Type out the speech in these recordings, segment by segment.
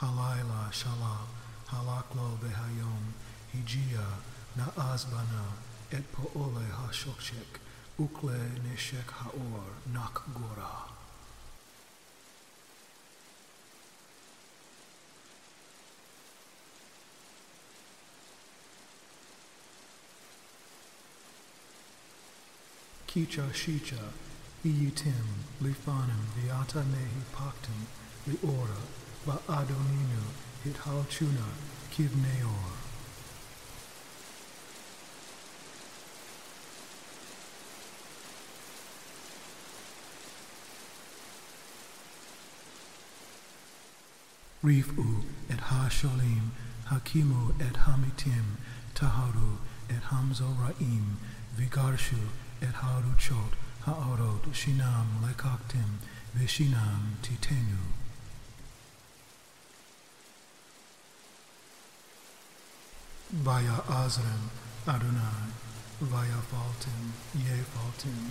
Halaila Shala, Halaklo Behayom, Hijia, Naazbana, Et Poole Hashokshek, Ukle Neshek Haor, Nakgora. Kicha Shicha, Iyitim, Lifanim, Viata Nehi Paktim, Liora, Va Adoninu, Hithalchuna, Kivneor. Rifu et Ha-Sholim, Hakimu et Hamitim, Taharu et Hamzoraim, Vigarshu et Haruchot, Ha'orot, Shinam, Lekaktim, Vishinam, Titenu. Vaya Azrem, Adonai, Vaya Faltim, Ye Faltim,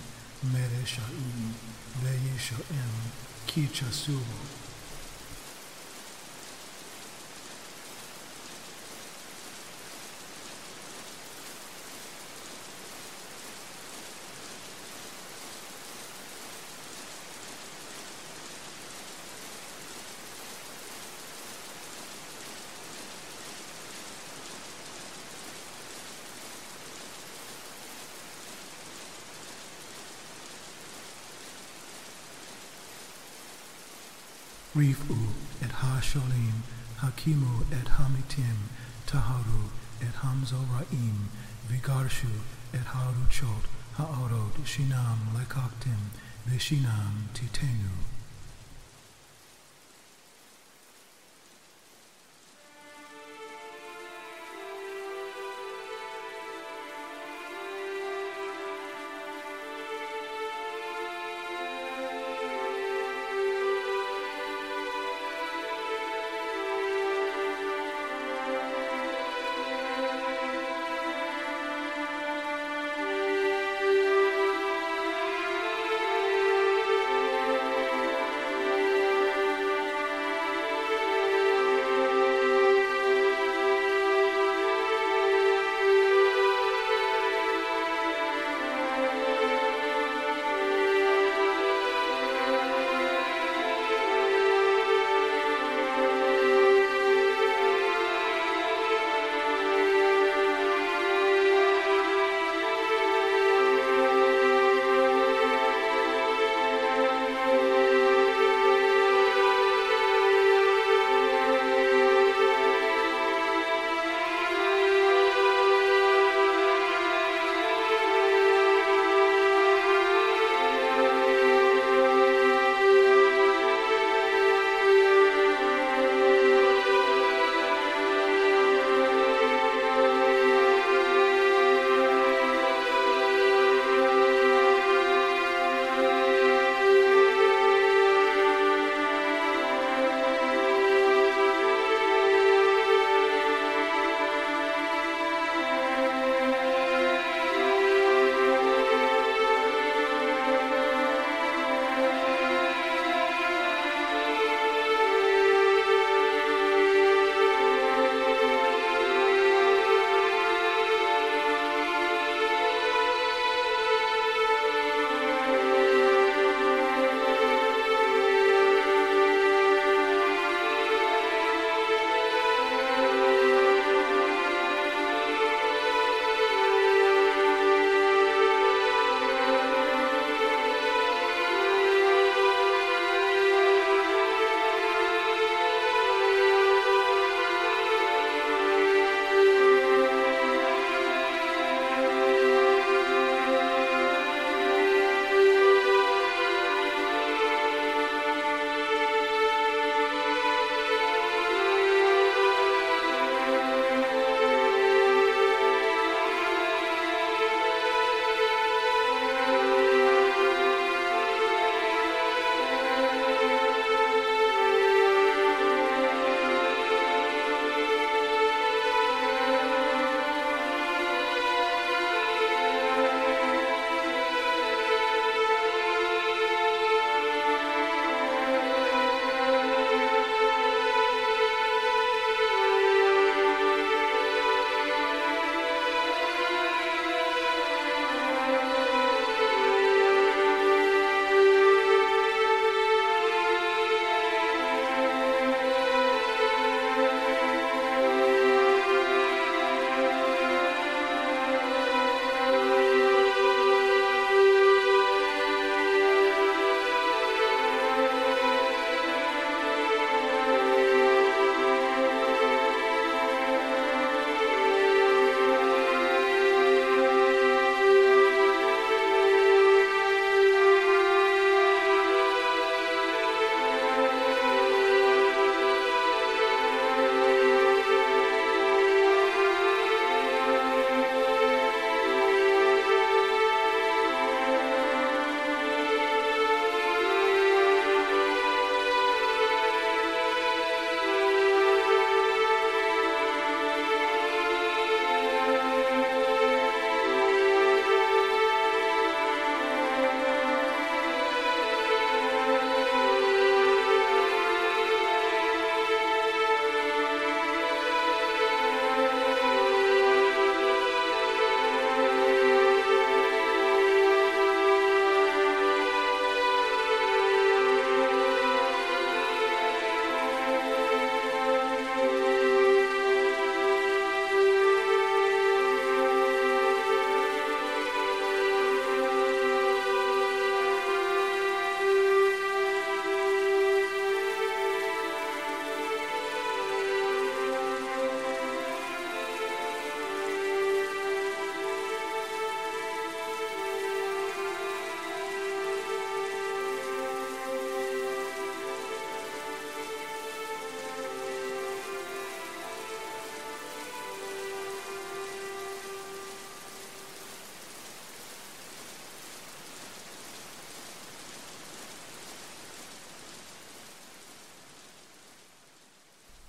Mere Sha'im, Kicha Suvo. Rifu et Ha-Sholim, Hakimu et Hamitim, Taharu et Hamzoraim, Vigarshu et Haruchot, Ha'orot, Shinam, Lekaktim, Vishinam, Titenu.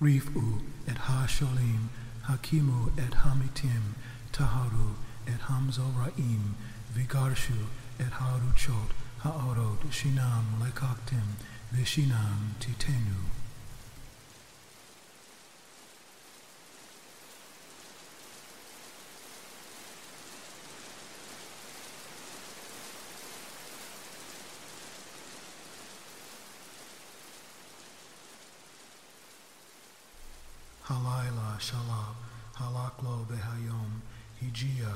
Rifu et ha-sholim, hakimu et hamitim, taharu et hamzoraim, vigarshu et haruchot, ha'orot, shinam lekaktim, vishinam titenu. Halayla shalab, halaklo behayom, hijia,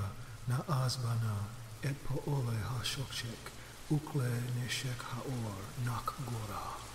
naazbana, et po'ole hashokshek, ukle neshek haor, nak gora.